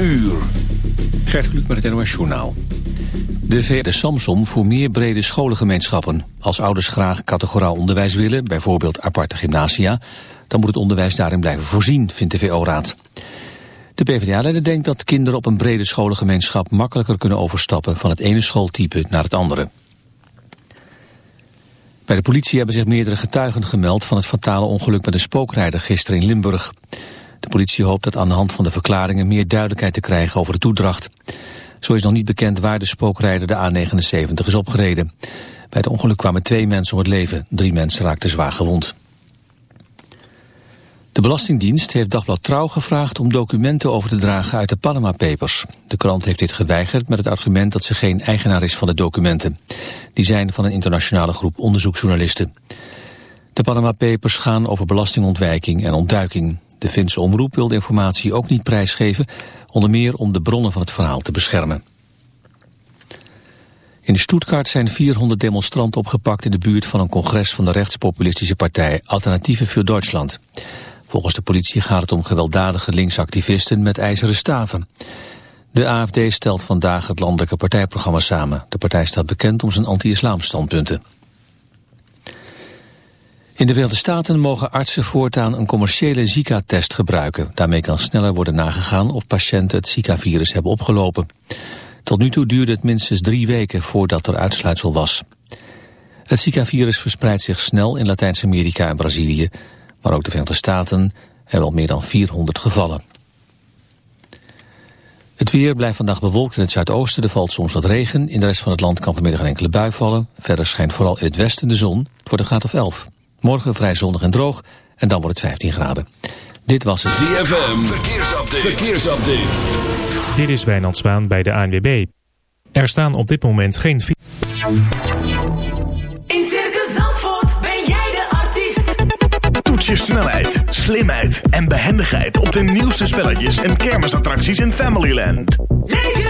uur. Gert met het NOS Journaal. De VD Samsom voor meer brede scholengemeenschappen. Als ouders graag categoraal onderwijs willen, bijvoorbeeld aparte gymnasia... dan moet het onderwijs daarin blijven voorzien, vindt de VO-raad. De PvdA-leider denkt dat kinderen op een brede scholengemeenschap... makkelijker kunnen overstappen van het ene schooltype naar het andere. Bij de politie hebben zich meerdere getuigen gemeld... van het fatale ongeluk met een spookrijder gisteren in Limburg. De politie hoopt dat aan de hand van de verklaringen meer duidelijkheid te krijgen over de toedracht. Zo is nog niet bekend waar de spookrijder de A79 is opgereden. Bij het ongeluk kwamen twee mensen om het leven. Drie mensen raakten zwaar gewond. De Belastingdienst heeft Dagblad Trouw gevraagd om documenten over te dragen uit de Panama Papers. De krant heeft dit geweigerd met het argument dat ze geen eigenaar is van de documenten. Die zijn van een internationale groep onderzoeksjournalisten. De Panama Papers gaan over belastingontwijking en ontduiking. De Finse omroep wil de informatie ook niet prijsgeven, onder meer om de bronnen van het verhaal te beschermen. In Stuttgart zijn 400 demonstranten opgepakt in de buurt van een congres van de rechtspopulistische partij Alternatieve voor Duitsland. Volgens de politie gaat het om gewelddadige linksactivisten met ijzeren staven. De AFD stelt vandaag het landelijke partijprogramma samen. De partij staat bekend om zijn anti-islam standpunten. In de Verenigde Staten mogen artsen voortaan een commerciële Zika-test gebruiken. Daarmee kan sneller worden nagegaan of patiënten het Zika-virus hebben opgelopen. Tot nu toe duurde het minstens drie weken voordat er uitsluitsel was. Het Zika-virus verspreidt zich snel in Latijns-Amerika en Brazilië, maar ook de Verenigde Staten hebben al meer dan 400 gevallen. Het weer blijft vandaag bewolkt in het zuidoosten. Er valt soms wat regen. In de rest van het land kan vanmiddag een enkele bui vallen. Verder schijnt vooral in het westen de zon. Het wordt een graad of 11. Morgen vrij zonnig en droog en dan wordt het 15 graden. Dit was het ZFM. Verkeersupdate. Verkeersupdate. Dit is Wijnand Zwaan bij de ANWB. Er staan op dit moment geen... In Circus Zandvoort ben jij de artiest. Toets je snelheid, slimheid en behendigheid op de nieuwste spelletjes en kermisattracties in Familyland. Leef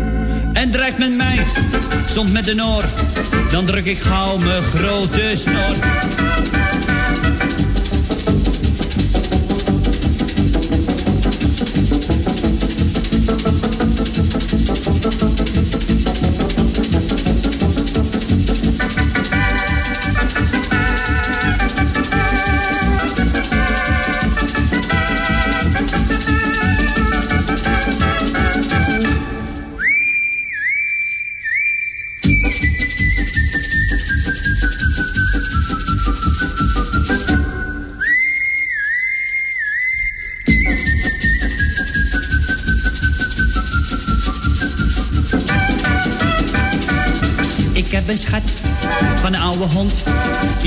En dreigt met mij, soms met een oor. Dan druk ik gauw mijn grote snor.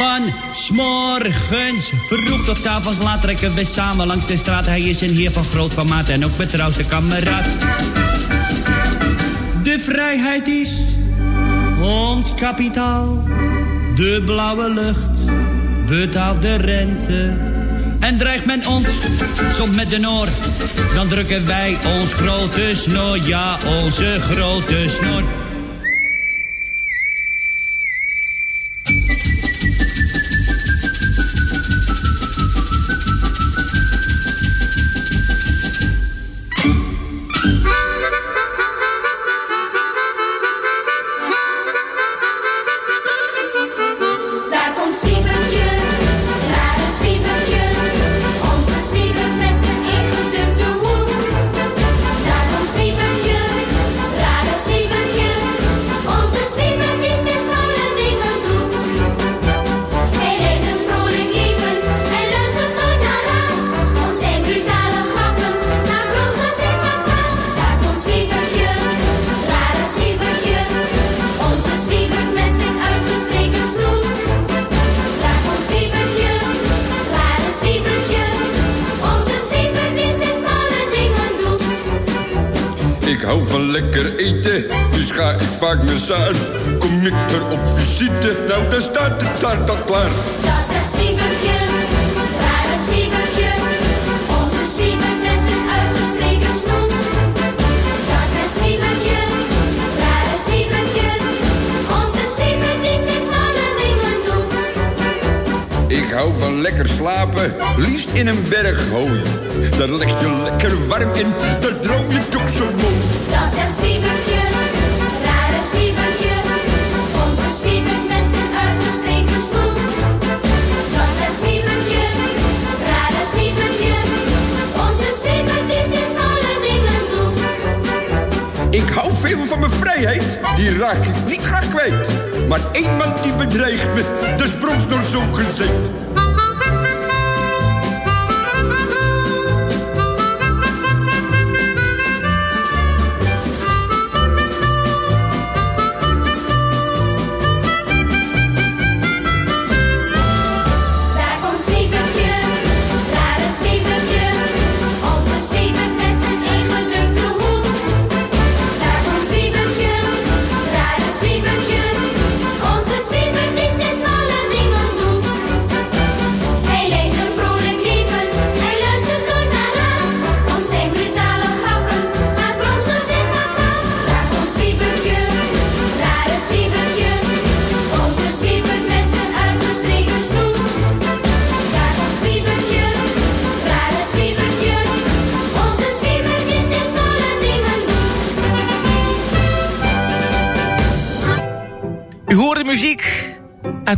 Van s'morgens vroeg tot avonds laat trekken we samen langs de straat. Hij is een heer van groot formaat en ook betrouwste kameraad. De vrijheid is ons kapitaal. De blauwe lucht betaalt de rente. En dreigt men ons soms met de noor, dan drukken wij ons grote snor, ja onze grote snor.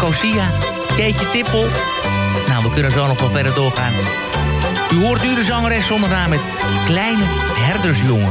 Nicosia, Keetje Tippel. Nou, we kunnen zo nog wel verder doorgaan. U hoort u de zangeres zonder met Kleine Herdersjongen.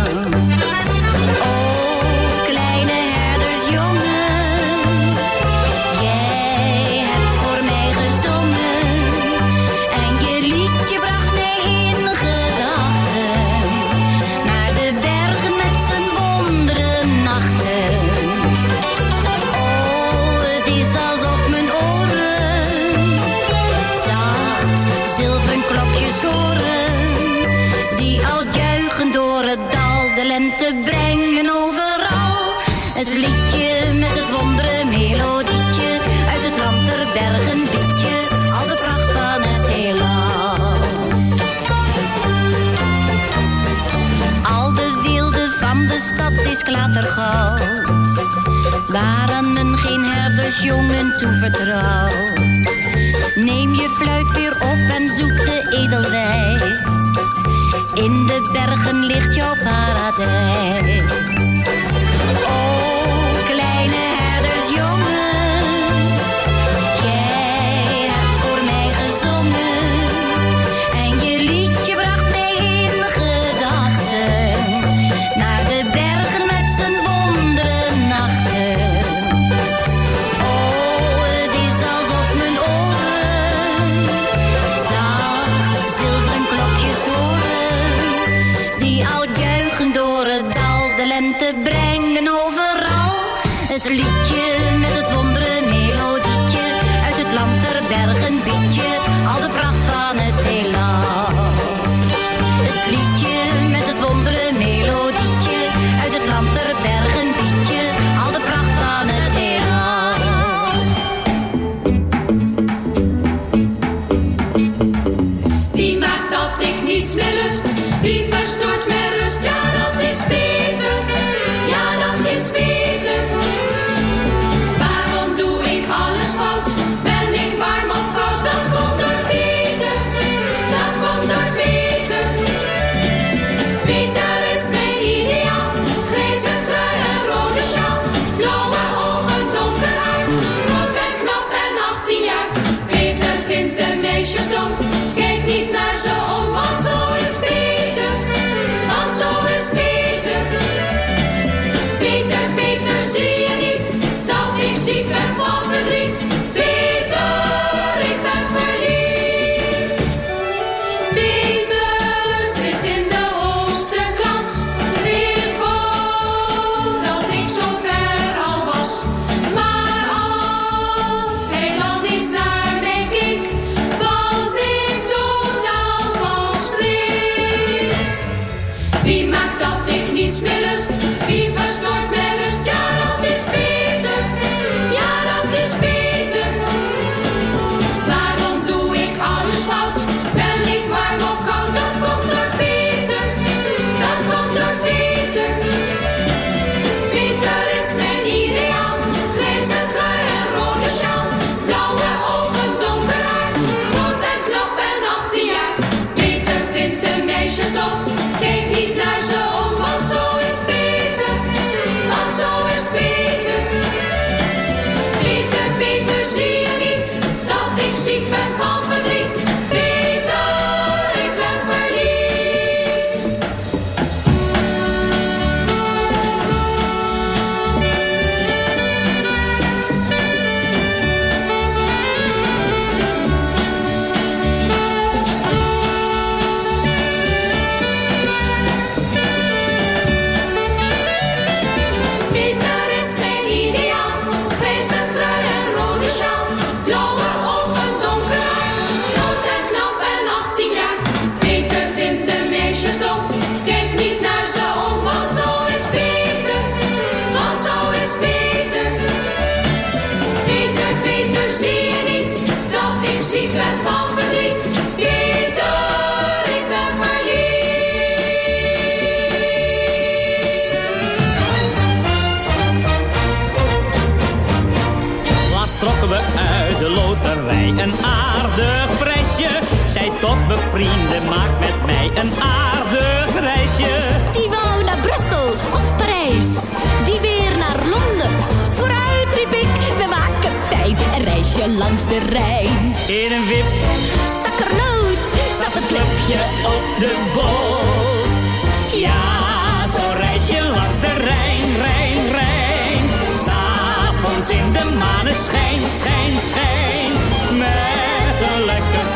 vaders jongen toevertrouwd. Neem je fluit weer op en zoek de edelwijs. In de bergen ligt jouw paradijs. O, kleine herdersjongen. Zij tot bevrienden, maak met mij een aardig reisje. Die wou naar Brussel of Parijs, die weer naar Londen. Vooruit riep ik, we maken fijn een reisje langs de Rijn. In een wip Zakkernoot zat het klepje op de boot. Ja, zo reis je langs de Rijn, Rijn, Rijn. S'avonds in de maneschijn, schijn, schijn.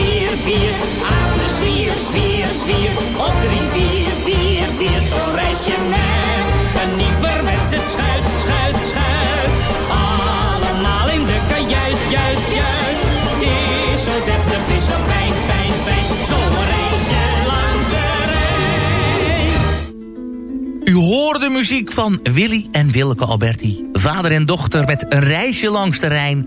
bier, bier. Aan de zwier, zwier, zwier. Op drie, vier, vier, vier. Zo reis je met een nieuwerwetse schuit, schuit, schuit. Allemaal in de kajuit, juit, juit. Het is zo deftig, het is zo fijn, fijn, fijn. Zo je langs de Rijn. muziek van Willy en Willeke Alberti. Vader en dochter met een reisje langs de Rijn.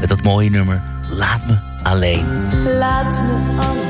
met dat mooie nummer Laat Me Alleen. Laat me alleen,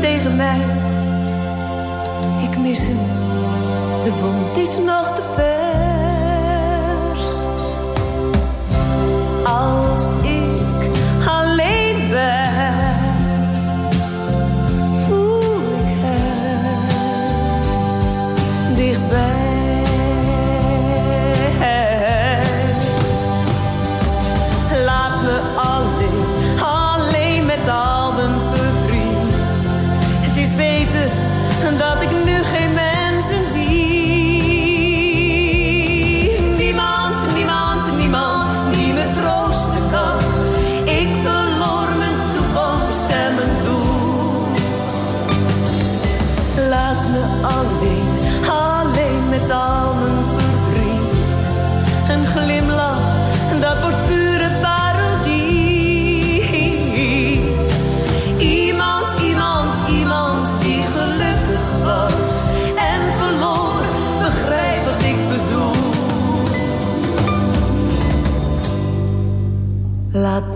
Tegen mij. Ik mis hem, de wond is nog te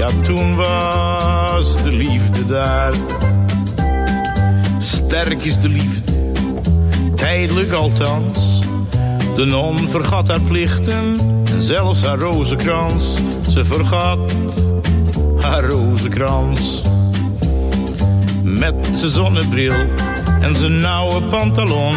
Ja, toen was de liefde daar. Sterk is de liefde, tijdelijk althans. De non vergat haar plichten en zelfs haar rozenkrans. Ze vergat haar rozenkrans. Met zijn zonnebril en zijn nauwe pantalon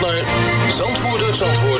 naar Zandvoort. uit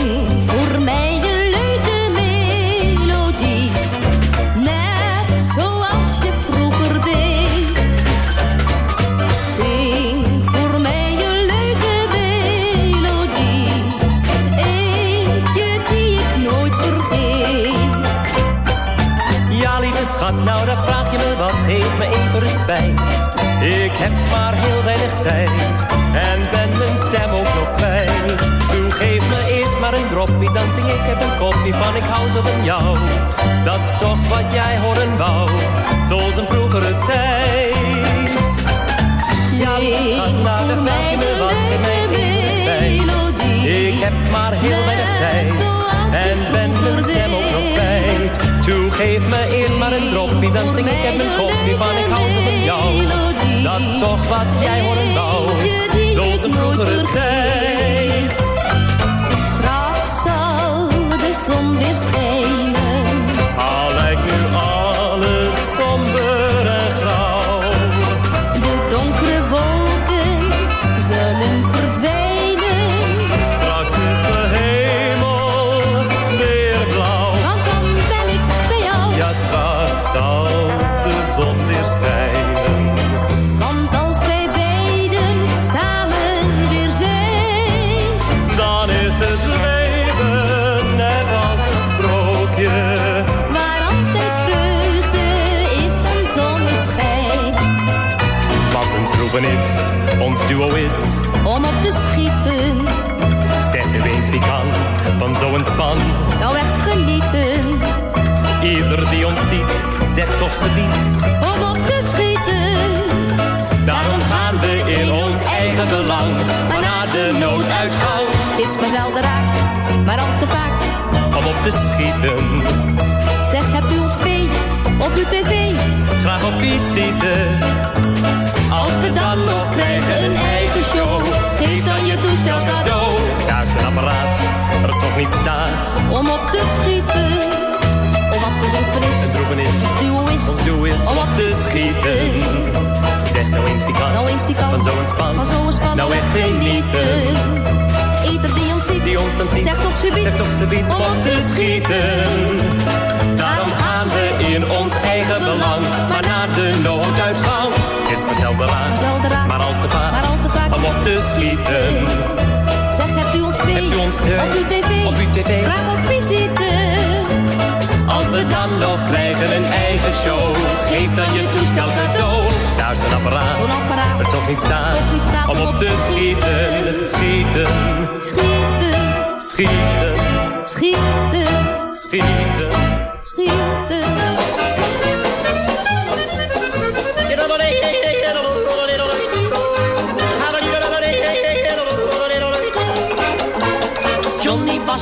Ik heb maar heel weinig tijd en ben mijn stem ook nog kwijt. Toen geef me eerst maar een droppie, dan zing ik heb een kopje van ik hou zo van jou. Dat is toch wat jij horen wou, zoals een vroegere tijd. Ja, schat, nou dan vraag me wat. Ik heb maar heel weinig tijd en ben mijn stem ook. Toe geef me eerst maar een droppie, dan zing ik heb een kopje van ik hou zo van jou. Dat is toch wat jij horen wou, zoals een vroegere tijd. Span. nou echt genieten. Ieder die ons ziet, zegt toch ze niet. Om op te schieten. Daarom gaan we in ons eigen belang. Maar na de nooduitgang. Is maar zelden raak, maar al te vaak. Om op te schieten, Zeg, hebt u ons twee op uw tv? graag op visite. Als we dan nog krijgen een eigen show, geef dan je toestel cadeau. Daar is een apparaat er toch niet staat. Om op te schieten, om wat te droeven is, is, doel is. Om op te schieten. Zeg nou eens wie kan, nou eens wie kan, van zo'n span. van zo'n span, Nou echt genieten. Ieder die ons ziet, Die ons dan ziet, zegt toch subiet, zegt toch subiet om op te schieten. Daarom gaan we in ons eigen belang, maar naar de nooduitgang. Is Zelden raar, maar al te vaak, op te schieten. Zeg, hebt u ons twee Hebt u ons twee op uw tv? op uw tv? Graag op visite. Als we dan nog krijgen een eigen show, geef dan je toestel cadeau. Daar is een apparaat, Zo'n apparaat, het toch niet staat om op te schieten. Schieten, Schieten, schieten, schieten, schieten. schieten.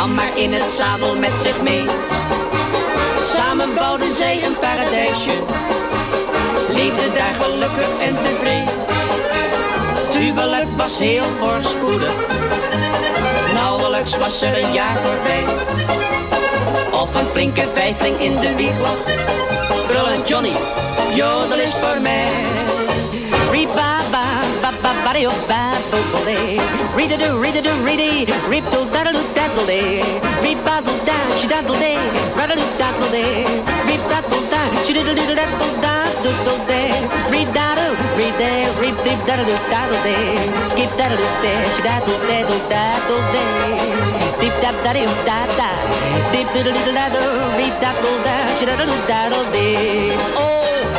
nam maar in het zadel met zich mee. samen bouwden zij een paradijsje. Leefde daar gelukkig en tevreden. Het huwelijk was heel voorspoedig. Nauwelijks was er een jaar voorbij. Of een flinke vijfling in de wieg lag. Brullen Johnny, jodel is voor mij. babari up babble Read a do, doo a do, read a Reap do daddle daddle day Reap bazzle dash daddle day Rattle daddle day Reap daddle dash diddle ree daddle doo ree Read ree dee day Reap deep daddle daddle day Skip daddle dash daddle daddle dee day Deep dab daddy up da da Deep diddle diddle she Reap daddle dash daddle daddle day Oh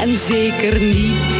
En zeker niet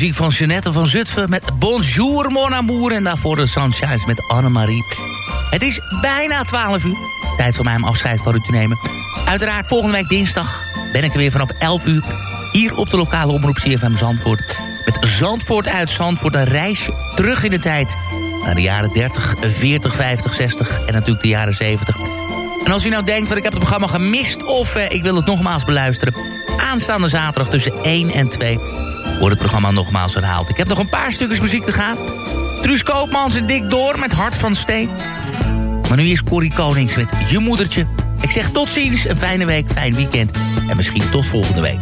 muziek van Jeanette van Zutphen met Bonjour mon amour. En daarvoor de Sunshines met Annemarie. Het is bijna 12 uur. Tijd voor mij om afscheid van u te nemen. Uiteraard volgende week dinsdag ben ik er weer vanaf 11 uur. Hier op de lokale omroep CFM Zandvoort. Met Zandvoort uit Zandvoort. Een reisje terug in de tijd. Naar de jaren 30, 40, 50, 60 en natuurlijk de jaren 70. En als u nou denkt van ik heb het programma gemist... of eh, ik wil het nogmaals beluisteren... Aanstaande zaterdag tussen 1 en 2 wordt het programma nogmaals herhaald. Ik heb nog een paar stukjes muziek te gaan. Truus Koopmans en dik Door met Hart van Steen. Maar nu is Corrie Konings met Je Moedertje. Ik zeg tot ziens, een fijne week, fijn weekend. En misschien tot volgende week.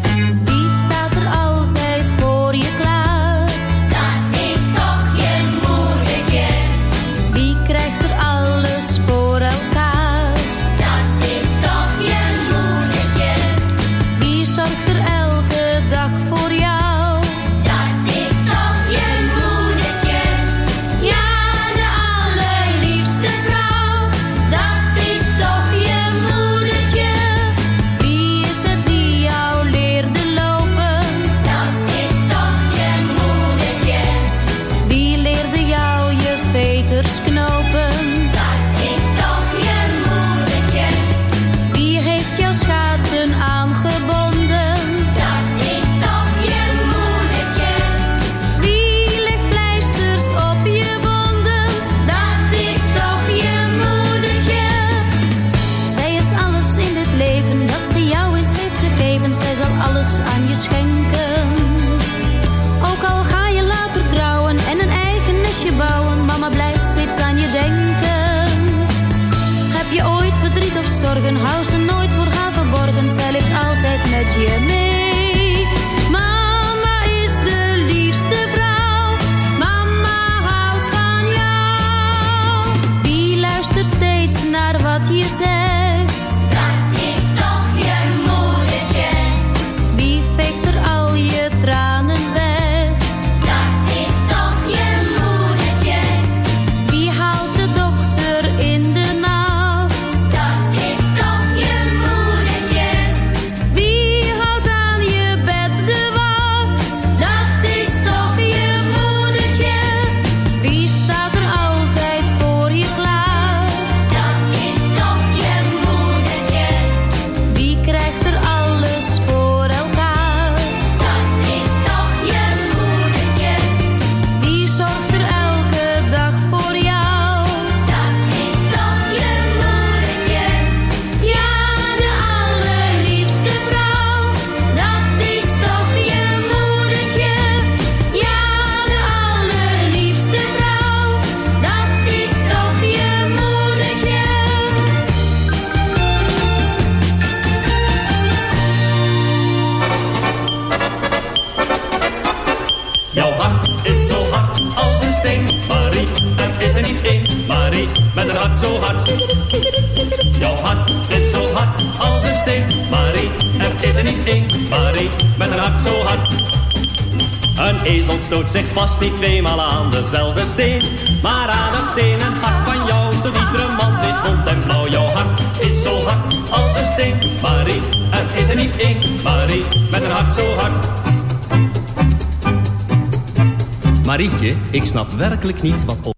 Ik snap werkelijk niet wat... Op...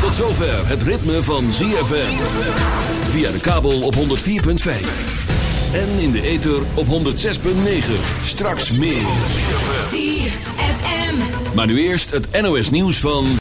Tot zover het ritme van ZFM. Via de kabel op 104.5. En in de ether op 106.9. Straks meer. ZFM. Maar nu eerst het NOS nieuws van...